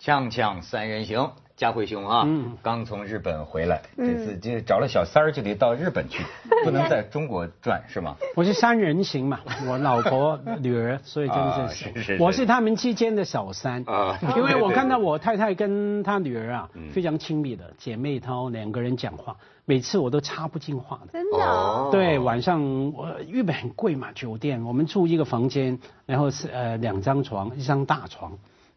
锵锵三人行，佳慧兄啊，嗯刚从日本回来，这次就找了小三儿，就得到日本去，不能在中国转是吗？我是三人行嘛，我老婆、女儿，所以真的是，我是他们之间的小三啊。因为我看到我太太跟她女儿啊，非常亲密的姐妹淘，两个人讲话，每次我都插不进话的。真的？对，晚上我日本很贵嘛，酒店我们住一个房间，然后是呃两张床，一张大床。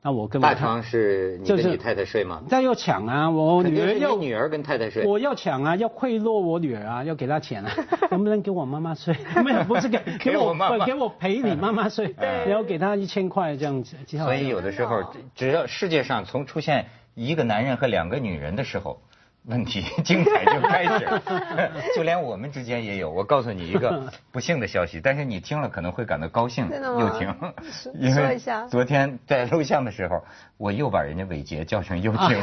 那我跟大床是你跟你太太睡吗？再要抢啊！我女儿要女儿跟太太睡。我要抢啊！要贿赂我女儿啊！要给她钱啊！能不能给我妈妈睡？没有，不是给 给我给我陪你妈妈睡，然后给她一千块这样子。所以有的时候，只要世界上从出现一个男人和两个女人的时候。问题精彩就开始，就连我们之间也有。我告诉你一个不幸的消息，但是你听了可能会感到高兴。又听，因为昨天在录像的时候，我又把人家伟杰叫成又婷。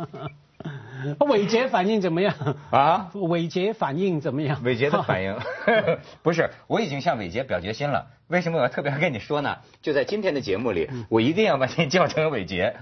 伟杰反应怎么样啊？伟杰反应怎么样？伟杰的反应 不是，我已经向伟杰表决心了。为什么我要特别跟你说呢？就在今天的节目里，我一定要把你叫成伟杰。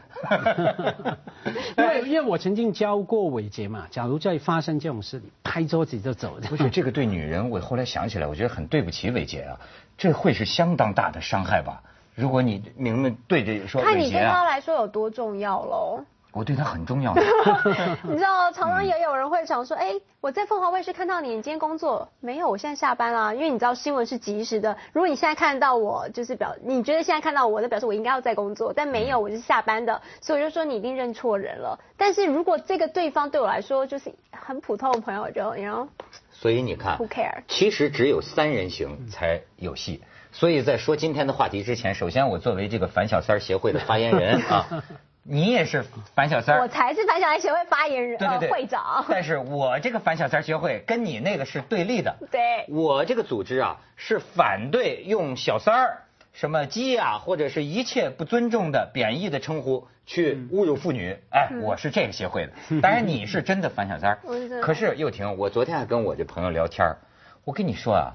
因为因为我曾经教过伟杰嘛。假如再发生这种事，拍桌子就走。不是这个对女人，我后来想起来，我觉得很对不起伟杰啊。这会是相当大的伤害吧？如果你明明对着说看你对他来说有多重要喽。我对他很重要。你知道，常常也有人会想说，哎，我在凤凰卫视看到你，你今天工作没有？我现在下班了，因为你知道新闻是及时的。如果你现在看到我，就是表，你觉得现在看到我，那表示我应该要在工作，但没有，我是下班的，所以我就说你一定认错人了。但是如果这个对方对我来说就是很普通的朋友，就然后，所以你看，Who care？其实只有三人行才有戏。所以在说今天的话题之前，首先我作为这个反小三协会的发言人啊。你也是反小三我才是反小三协会发言人，对对对，会长。但是我这个反小三协会跟你那个是对立的。对。我这个组织啊，是反对用小三儿、什么鸡啊，或者是一切不尊重的贬义的称呼去侮辱妇女。哎，我是这个协会的。当然你是真的反小三儿。可是又婷，我昨天还跟我这朋友聊天我跟你说啊，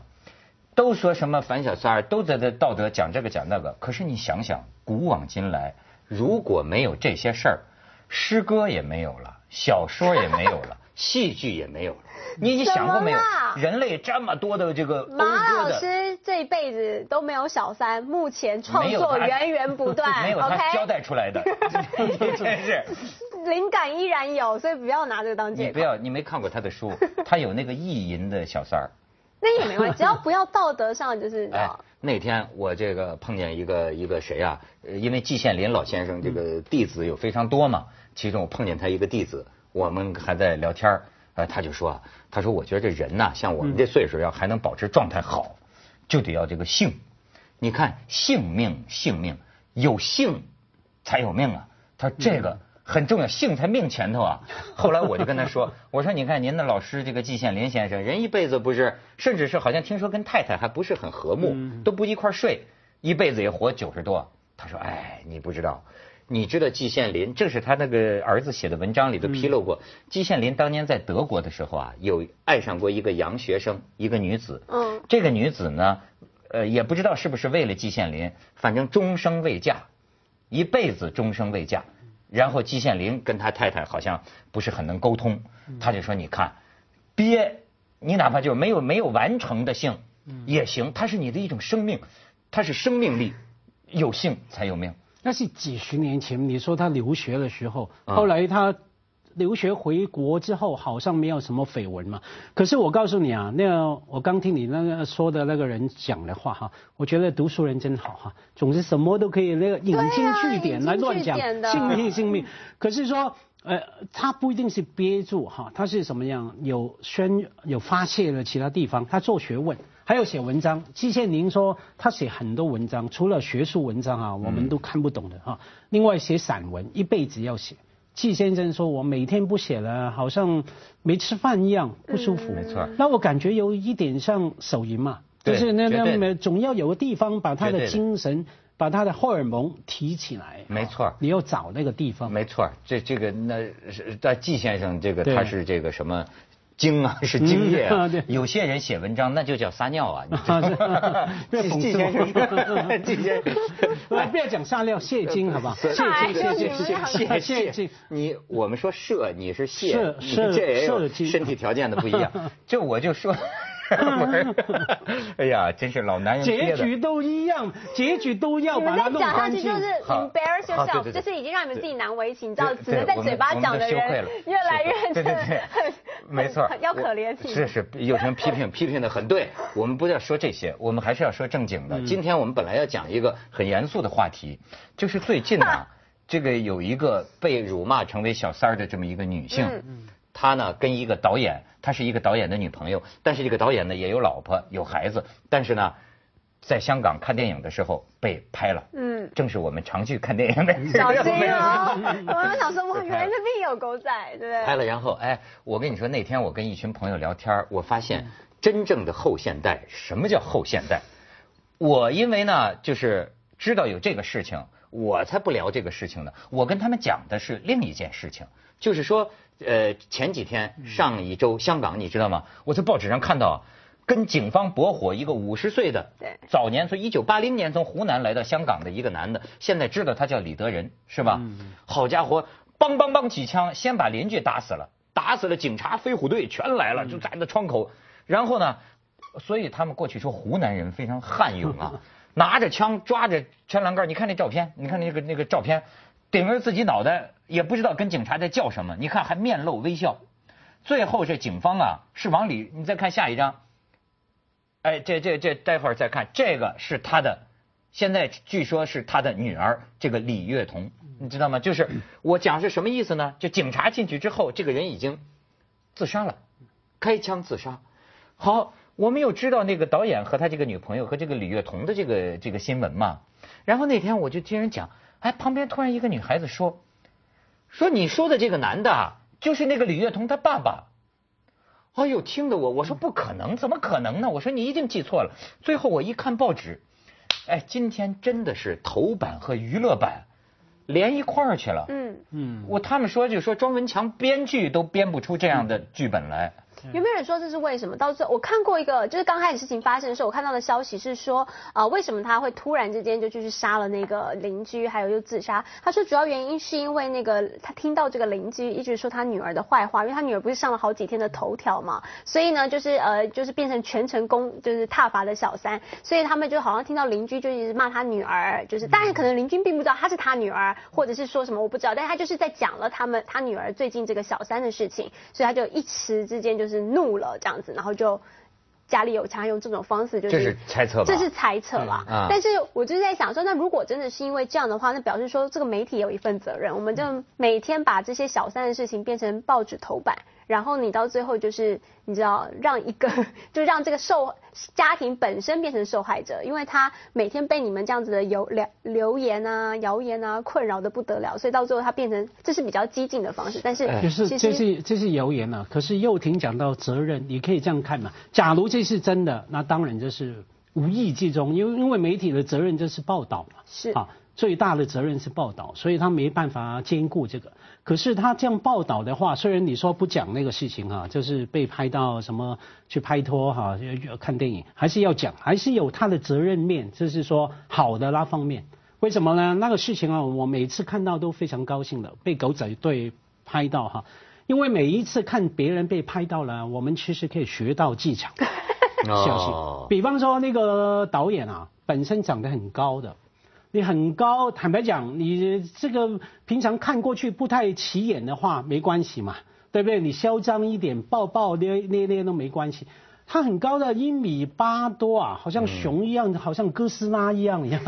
都说什么反小三儿，都在这道德讲这个讲那个。可是你想想，古往今来。如果没有这些事儿，诗歌也没有了，小说也没有了，戏剧也没有了。你你想过没有？人类这么多的这个马老师这辈子都没有小三，目前创作源源不断，没有他交代出来的，真是。灵感依然有，所以不要拿这个当借口。你不要，你没看过他的书，他有那个意淫的小三儿。那也没关系，只要不要道德上就是。哎，那天我这个碰见一个一个谁啊？因为季羡林老先生这个弟子有非常多嘛，其中我碰见他一个弟子，我们还在聊天呃，他就说，他说我觉得这人呐，像我们这岁数要还能保持状态好，就得要这个性。你看性命性命有性才有命啊，他说这个。很重要，性才命前头啊！后来我就跟他说：“我说你看您的老师这个季羡林先生，人一辈子不是，甚至是好像听说跟太太还不是很和睦，都不一块睡，一辈子也活九十多。”他说：“哎，你不知道，你知道季羡林，这是他那个儿子写的文章里头披露过，季羡林当年在德国的时候啊，有爱上过一个洋学生，一个女子。嗯，这个女子呢，呃，也不知道是不是为了季羡林，反正终生未嫁，一辈子终生未嫁。”然后季羡林跟他太太好像不是很能沟通，他就说：“你看，憋，你哪怕就是没有没有完成的性也行，它是你的一种生命，它是生命力，有性才有命。”那是几十年前，你说他留学的时候，后来他。留学回国之后，好像没有什么绯闻嘛。可是我告诉你啊，那个我刚听你那个说的那个人讲的话哈，我觉得读书人真好哈，总之什么都可以那个引经据典来乱讲，性命性命。可是说，呃，他不一定是憋住哈，他是什么样？有宣有发泄了其他地方，他做学问，还有写文章。季羡林说他写很多文章，除了学术文章啊，我们都看不懂的哈。另外写散文，一辈子要写。季先生说：“我每天不写了，好像没吃饭一样，不舒服。”没错。那我感觉有一点像手淫嘛，就是那那总要有个地方把他的精神、把他的荷尔蒙提起来。没错。你要找那个地方。没错，这这个那是在季先生这个他是这个什么，精啊，是精液啊嗯对。有些人写文章那就叫撒尿啊。你知啊道吗是季季先生，季先生。来不要讲撒尿，谢精好吧？谢哎 精，谢呦精，你们谢谢谢精。你我们说射，你是谢，你射射这也身体条件的不一样。就我就说，哎呀，真是老男人。结局都一样，结局都要把它弄再讲下去干净。就是 embarrass yourself，就是已经让你们自己难为情，你知道，只能在嘴巴讲的人越来越对对对很没错，要可怜你。是是，有人批评批评的很对，我们不要说这些，我们还是要说正经的。今天我们本来要讲一个很严肃的话题，就是最近啊，这个有一个被辱骂成为小三儿的这么一个女性，她呢跟一个导演，她是一个导演的女朋友，但是这个导演呢也有老婆有孩子，但是呢。在香港看电影的时候被拍了，嗯正是我们常去看电影的。小心哦！我们想说，哇，原来那边有狗仔，对不对？拍了，然后哎，我跟你说，那天我跟一群朋友聊天，我发现真正的后现代，什么叫后现代？我因为呢，就是知道有这个事情，我才不聊这个事情呢。我跟他们讲的是另一件事情，就是说，呃，前几天上一周香港，你知道吗？我在报纸上看到。跟警方搏火，一个五十岁的，对早年从一九八零年从湖南来到香港的一个男的，现在知道他叫李德仁，是吧？好家伙，梆梆梆几枪，先把邻居打死了，打死了，警察、飞虎队全来了，就在那窗口。然后呢，所以他们过去说湖南人非常悍勇啊，拿着枪抓着圈栏杆，你看那照片，你看那个那个照片，顶着自己脑袋，也不知道跟警察在叫什么，你看还面露微笑。最后这警方啊是往里，你再看下一张。哎，这这这，待会儿再看，这个是他的，现在据说是他的女儿，这个李月彤，你知道吗？就是我讲是什么意思呢？就警察进去之后，这个人已经自杀了，开枪自杀。好，我们又知道那个导演和他这个女朋友和这个李月彤的这个这个新闻嘛。然后那天我就听人讲，哎，旁边突然一个女孩子说，说你说的这个男的啊，就是那个李月彤他爸爸。哎呦，听得我我说不可能，怎么可能呢？我说你一定记错了。最后我一看报纸，哎，今天真的是头版和娱乐版连一块儿去了。嗯，嗯，我他们说就说庄文强编剧都编不出这样的剧本来。有没有人说这是为什么？到最后我看过一个，就是刚开始事情发生的时候，我看到的消息是说，呃，为什么他会突然之间就去杀了那个邻居，还有又自杀？他说主要原因是因为那个他听到这个邻居一直说他女儿的坏话，因为他女儿不是上了好几天的头条嘛，所以呢，就是呃，就是变成全程攻就是踏伐的小三，所以他们就好像听到邻居就一直骂他女儿，就是当然可能邻居并不知道他是他女儿，或者是说什么我不知道，但是他就是在讲了他们他女儿最近这个小三的事情，所以他就一时之间就是怒了这样子，然后就家里有枪，用这种方式就是这是猜测吧这是猜测啦。嗯啊但是我就是在想说，那如果真的是因为这样的话，那表示说这个媒体有一份责任，我们就每天把这些小三的事情变成报纸头版，然后你到最后就是你知道让一个 就让这个受家庭本身变成受害者，因为他每天被你们这样子的流流流言啊、谣言啊困扰的不得了，所以到最后他变成这是比较激进的方式，但是哎就是这是这是谣言啊。可是又廷讲到责任，你可以这样看嘛。假如这是真的，那当然就是无意之中，因为因为媒体的责任就是报道嘛。是啊，最大的责任是报道，所以他没办法兼顾这个。可是他这样报道的话，虽然你说不讲那个事情哈、就是被拍到什么去拍拖哈、就看电影，还是要讲，还是有他的责任面，就是说好的那方面。为什么呢？那个事情啊，我每次看到都非常高兴的，被狗仔队拍到哈、因为每一次看别人被拍到了，我们其实可以学到技巧。小心。哦比方说那个导演啊，本身长得很高的，你很高，坦白讲，你这个平常看过去不太起眼的话，没关系嘛，对不对？你嚣张一点，抱抱捏捏捏都没关系。他很高的，一米八多啊，好像熊一样，好像哥斯拉一样一样。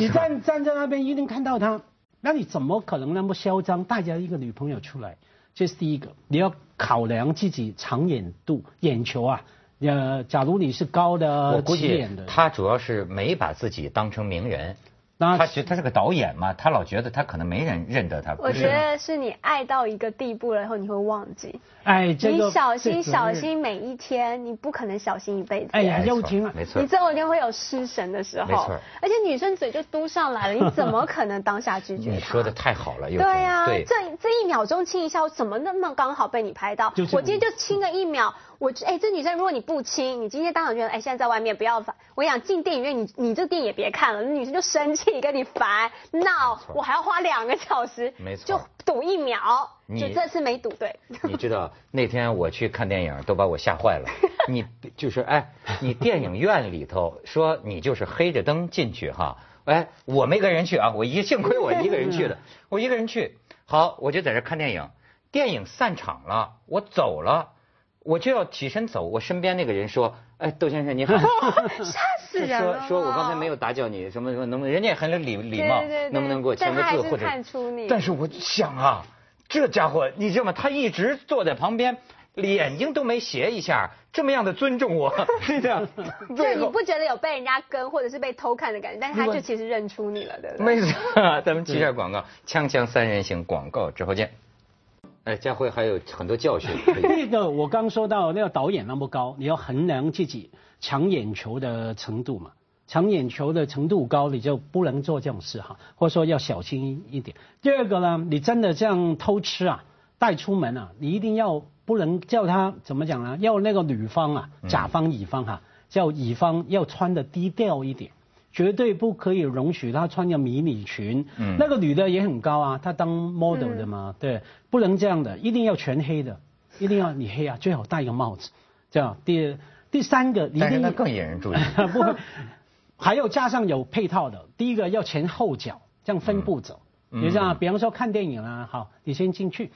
你站站在那边一定看到他，那你怎么可能那么嚣张，带着一个女朋友出来？这是第一个，你要考量自己长眼度、眼球啊。呃，假如你是高的、我估计他主要是没把自己当成名人，那他觉他是个导演嘛，他老觉得他可能没人认得他。我觉得是你爱到一个地步了以后，你会忘记。哎，这个你小心小心每一天，你不可能小心一辈子。哎呀，又听了，没错你，总有一天会有失神的时候。没错而且女生嘴就嘟上来了，你怎么可能当下拒绝 她？你说的太好了，又对呀、对，这这一秒钟亲一下，我怎么那么刚好被你拍到？就是我今天就亲个一秒，我哎，这女生如果你不亲，你今天当场觉得哎，现在在外面不要烦。我跟你讲进电影院，你你这电影也别看了，那女生就生气跟你烦闹，我还要花两个小时，没错就赌一秒，就这次没赌对。你知道那天我去看电影都把我吓坏了。你就是哎，你电影院里头说你就是黑着灯进去哈，哎，我没跟人去啊，我一幸亏我一个人去的，我一个人去，好，我就在这看电影，电影散场了，我走了，我就要起身走，我身边那个人说，哎，窦先生你好。吓死人了！说说我刚才没有打搅你，什么什么，能不能人家也很有礼礼貌对对对，能不能给我签个但他还是字或者？看出你但是我想啊，这家伙你知道吗？他一直坐在旁边，眼睛都没斜一下，这么样的尊重我，是 这样。就你不觉得有被人家跟或者是被偷看的感觉，但是他就其实认出你了，对不对？没错，咱们接下广告，锵锵三人行广告之后见。哎，佳慧还有很多教训。那个我刚说到那个导演那么高，你要衡量自己抢眼球的程度嘛，抢眼球的程度高，你就不能做这种事哈，或者说要小心一点。第二个呢，你真的这样偷吃啊，带出门啊，你一定要不能叫他怎么讲呢？要那个女方啊，甲方乙方哈、叫乙方要穿的低调一点。绝对不可以容许她穿着迷你裙。嗯那个女的也很高啊，她当 model 的嘛，对，不能这样的，一定要全黑的，一定要你黑啊，最好戴一个帽子。这样，第第三个，你一定但是那更引人注意。不会，还有加上有配套的，第一个要前后脚，这样分步走。嗯你这样，比方说看电影啊，好，你先进去，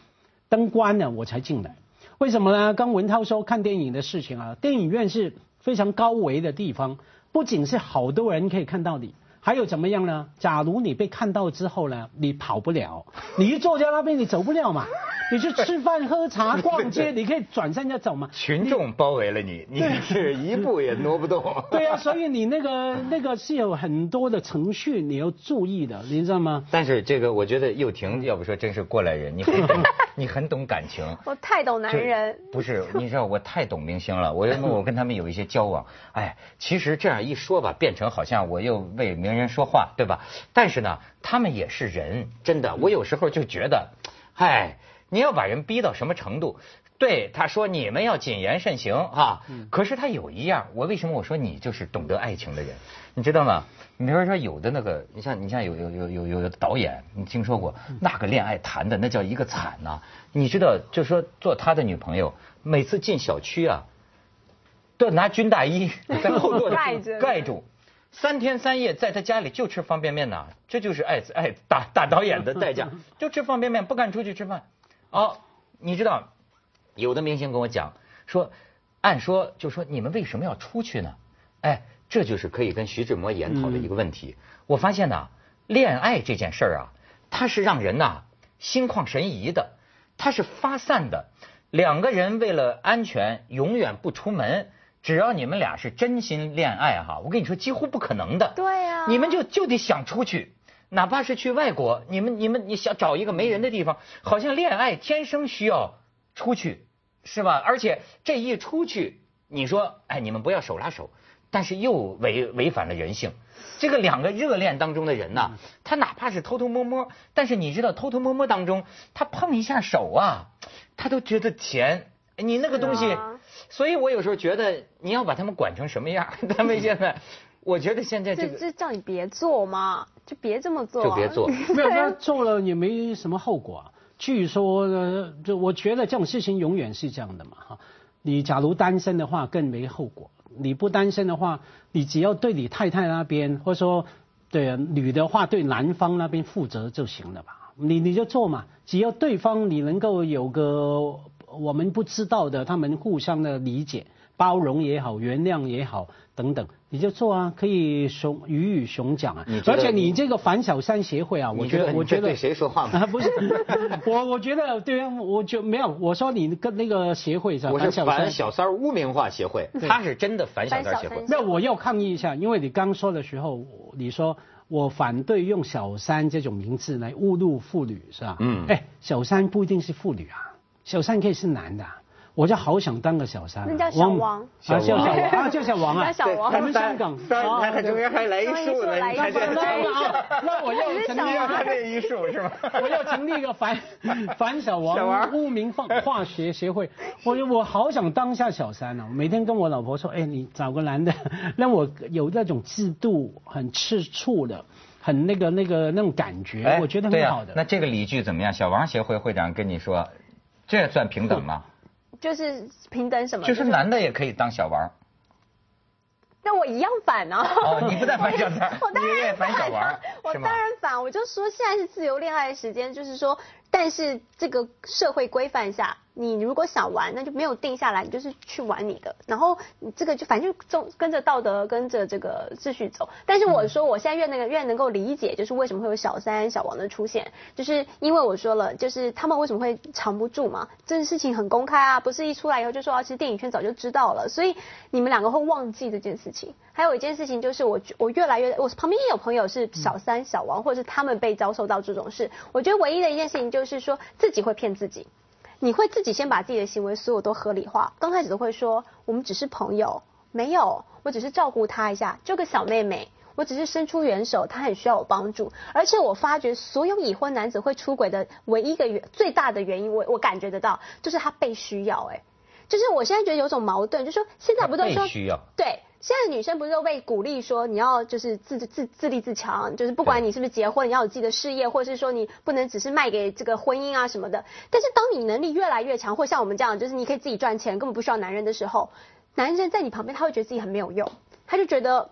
灯关了我才进来。为什么呢？刚文涛说看电影的事情啊，电影院是非常高维的地方，不仅是好多人可以看到你，还有怎么样呢？假如你被看到之后呢，你跑不了，你一坐在那边你走不了嘛，你去吃饭、喝茶、逛街，你可以转身就走嘛。群众包围了你，你是一步也挪不动。对啊，所以你那个那个是有很多的程序你要注意的，你知道吗？但是这个，我觉得又婷要不说真是过来人，你 你很懂感情。我太懂男人。不是，你知道我太懂明星了，我因为 我跟他们有一些交往，哎，其实这样一说吧，变成好像我又为名人说话，对吧？但是呢，他们也是人，真的，我有时候就觉得，哎，你要把人逼到什么程度？对，他说你们要谨言慎行哈、可是他有一样，我为什么我说你就是懂得爱情的人，你知道吗？你比如说有的那个，你像你像有有有有有导演，你听说过？那个恋爱谈的那叫一个惨呐、你知道，就说做他的女朋友，每次进小区啊，都要拿军大衣 在后座盖着。盖住，三天三夜在他家里就吃方便面呐，这就是爱爱大大导演的代价，就吃方便面，不敢出去吃饭。哦，你知道，有的明星跟我讲说，按说就说你们为什么要出去呢？哎，这就是可以跟徐志摩研讨的一个问题。我发现呐，恋爱这件事儿啊，它是让人呐心旷神怡的，它是发散的。两个人为了安全，永远不出门。只要你们俩是真心恋爱哈，我跟你说几乎不可能的。对啊你们就就得想出去，哪怕是去外国，你们你们你想找一个没人的地方，好像恋爱天生需要出去，是吧？而且这一出去，你说哎，你们不要手拉手，但是又违违反了人性。这个两个热恋当中的人呐，他哪怕是偷偷摸摸，但是你知道偷偷摸摸当中，他碰一下手啊，他都觉得甜。你那个东西，啊所以我有时候觉得你要把他们管成什么样，他们现在，我觉得现在这这个这叫你别做嘛，就别这么做、就别做。没有，他做了也没什么后果啊。据说呢，就我觉得这种事情永远是这样的嘛哈。你假如单身的话，更没后果；你不单身的话，你只要对你太太那边，或者说对女的话对男方那边负责就行了吧。你你就做嘛，只要对方你能够有个我们不知道的，他们互相的理解、包容也好、原谅也好等等，你就做啊，可以雄鱼与熊掌啊而且你这个反小三协会啊，我觉得我觉得对谁说话吗啊，不是，我我觉得对啊，我就没有，我说你跟那个协会是吧？我是反小三。小三污名化协会，他是真的反小三协会反小三。那我要抗议一下，因为你刚说的时候，你说我反对用小三这种名字来侮辱妇女，是吧？嗯哎，小三不一定是妇女啊，小三可以是男的啊。我就好想当个小三啊。那叫小王啊，叫小王啊，叫小王啊。叫小王我们香港他还中间还来一竖呢，你看这那我要成立他一个，这一竖是吧？我要成立一个反 反小王小王污名化 化学协会。我我好想当下小三啊！每天跟我老婆说，哎，你找个男的，让我有那种制度很吃醋的，很那个那个那种感觉，哎我觉得很好的。那这个理据怎么样？小王协会会长跟你说，这算平等吗？就是平等什么？就是男的也可以当小王。那我一样反啊！哦，你不在反小三，我当然反小王啊，我当？然反。我就说现在是自由恋爱的时间，就是说，但是这个社会规范下，你如果想玩，那就没有定下来，你就是去玩你的。然后你这个就反正就跟着道德，跟着这个秩序走。但是我说我现在越那个越能够理解，就是为什么会有小三小王的出现，就是因为我说了，就是他们为什么会藏不住嘛？这件事情很公开啊，不是一出来以后就说啊，其实电影圈早就知道了，所以你们两个会忘记这件事情。还有一件事情就是我我越来越，我旁边也有朋友是小三小王，或者是他们被遭受到这种事。我觉得唯一的一件事情就是说自己会骗自己。你会自己先把自己的行为所有都合理化，刚开始都会说我们只是朋友，没有，我只是照顾她一下，就个小妹妹，我只是伸出援手，她很需要我帮助。而且我发觉所有已婚男子会出轨的唯一一个原最大的原因，我我感觉得到，就是他被需要、哎，就是我现在觉得有种矛盾，就是说现在不都说对，现在女生不是都被鼓励说你要就是自自自立自强，就是不管你是不是结婚，你要有自己的事业，或者是说你不能只是卖给这个婚姻啊什么的。但是当你能力越来越强，或像我们这样，就是你可以自己赚钱，根本不需要男人的时候，男人在你旁边他会觉得自己很没有用，他就觉得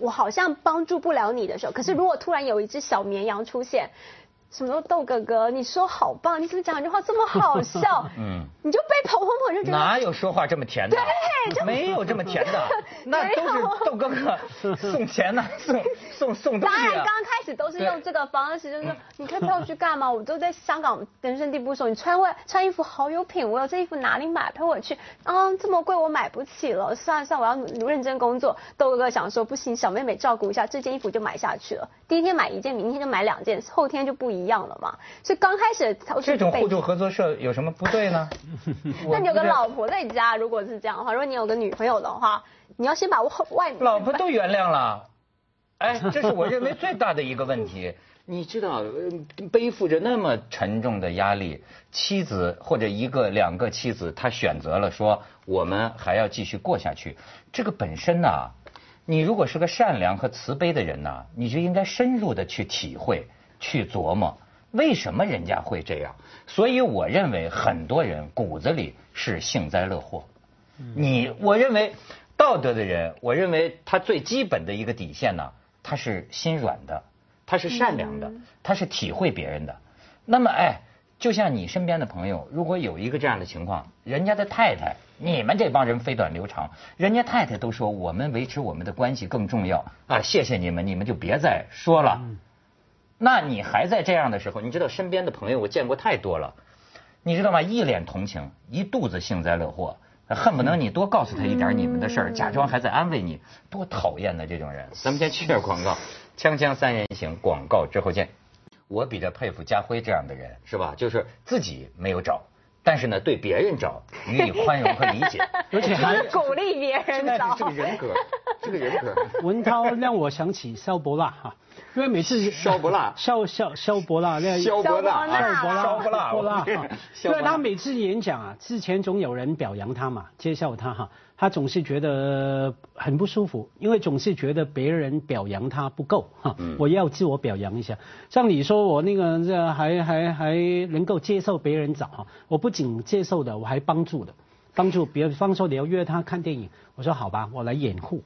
我好像帮助不了你的时候，可是如果突然有一只小绵羊出现。什么豆哥哥，你说好棒，你怎么讲这句话这么好笑？嗯你就被捧捧捧就觉得哪有说话这么甜的？对就没有这么甜的，那都是豆哥哥送钱呢，送送送东当然，刚。开始都是用这个方式，就是说，你可以陪我去干嘛？我都在香港人生地不熟，你穿外穿衣服好有品味哦，这衣服哪里买？陪我去。啊，这么贵我买不起了，算了算了，我要努认真工作。豆哥哥想说，不行，小妹妹照顾一下，这件衣服就买下去了。第一天买一件，明天就买两件，后天就不一样了嘛。所以刚开始这种互助合作社有什么不对呢？那你有个老婆在家，如果是这样的话，如果你有个女朋友的话，你要先把外外 老婆都原谅了，哎，这是我认为最大的一个问题。你知道，呃背负着那么沉重的压力，妻子或者一个两个妻子，她选择了说我们还要继续过下去，这个本身呐、你如果是个善良和慈悲的人呐、你就应该深入的去体会、去琢磨，为什么人家会这样。所以我认为很多人骨子里是幸灾乐祸。你我认为道德的人，我认为他最基本的一个底线呢，他是心软的，他是善良的，他是体会别人的。那么哎，就像你身边的朋友，如果有一个这样的情况，人家的太太，你们这帮人飞短流长，人家太太都说我们维持我们的关系更重要啊，谢谢你们，你们就别再说了。那你还在这样的时候，你知道身边的朋友我见过太多了，你知道吗？一脸同情，一肚子幸灾乐祸，恨不能你多告诉他一点你们的事儿，假装还在安慰你，多讨厌的这种人。咱们先去点广告，锵锵三人行，广告之后见。我比较佩服家辉这样的人，是吧？就是自己没有找，但是呢，对别人找予以 宽容和理解，而且还 鼓励别人找。这个人格，这个人格。文涛让我想起萧伯纳哈，因为每次萧伯纳萧萧萧伯纳那萧伯纳，萧伯纳萧伯纳，伯纳，因为他每次演讲啊，之前总有人表扬他嘛，介绍他哈，他总是觉得很不舒服，因为总是觉得别人表扬他不够哈，我要自我表扬一下。像你说我那个这还还还能够接受别人找哈，我不仅接受的，我还帮助的，帮助比方说你要约他看电影，我说好吧，我来掩护。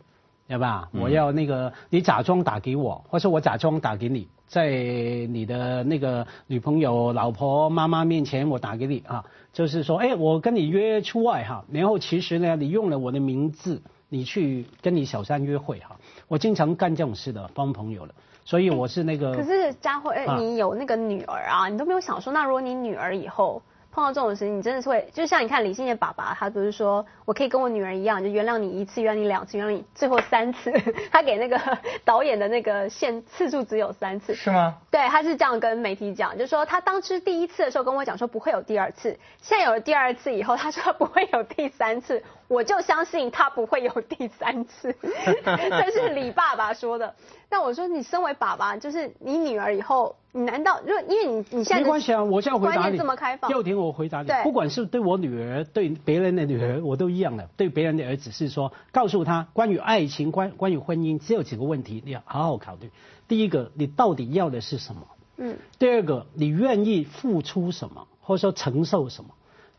对吧？我要那个你假装打给我，或者我假装打给你，在你的那个女朋友、老婆、妈妈面前我打给你啊，就是说，哎，我跟你约出外哈，然后其实呢，你用了我的名字，你去跟你小三约会哈，我经常干这种事的，帮朋友的，所以我是那个。可是佳慧，啊你有那个女儿啊，你都没有想说，那如果你女儿以后碰到这种事情，你真的是会，就像你看李心洁爸爸，他不是说我可以跟我女儿一样，就原谅你一次，原谅你两次，原谅你最后三次。他给那个 导演的那个限次数只有三次。是吗？对，他是这样跟媒体讲，就是说他当时第一次的时候跟我讲说不会有第二次，现在有了第二次以后，他说不会有第三次，我就相信他不会有第三次。这是李爸爸说的。那我说，你身为爸爸，就是你女儿以后，你难道就因为你你现在没关系啊，我现在回答你。这么开放，要听我回答你。不管是对我女儿，对别人的女儿，我都一样的。对别人的儿子是说，告诉他关于爱情、关关于婚姻，只有几个问题，你要好好考虑。第一个，你到底要的是什么？嗯。第二个，你愿意付出什么，或者说承受什么？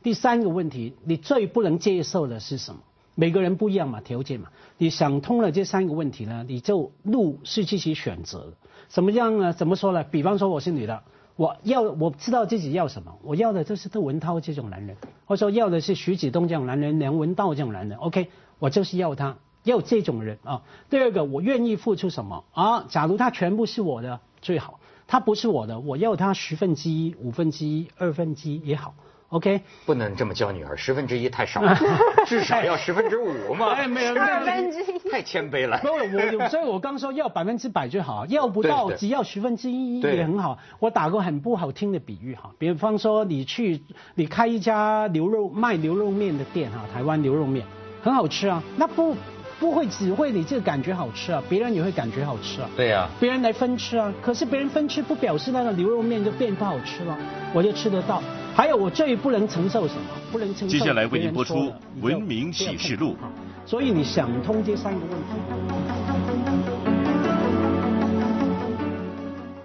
第三个问题，你最不能接受的是什么？每个人不一样嘛，条件嘛。你想通了这三个问题呢，你就路是自己选择的。怎么样呢？怎么说呢？比方说我是女的，我要我知道自己要什么，我要的就是窦文涛这种男人，或者说要的是徐子东这种男人，梁文道这种男人。OK，我就是要他，要这种人啊。第二个，我愿意付出什么啊？假如他全部是我的最好，他不是我的，我要他十分之一、五分之一、二分之一也好。OK，不能这么教女儿，十分之一太少了，至少要十分之五嘛。哎，没有，二分之一太谦卑了。所以，我刚说要百分之百最好，要不到只要十分之一也很好。我打个很不好听的比喻哈，比方说你去你开一家牛肉卖牛肉面的店哈，台湾牛肉面很好吃啊，那不不会只会你这个感觉好吃啊，别人也会感觉好吃啊。对呀，别人来分吃啊，可是别人分吃不表示那个牛肉面就变不好吃了，我就吃得到。还有我最不能承受什么？不能承受。接下来为您播出《文明启示录》。所以你想通这三个问题。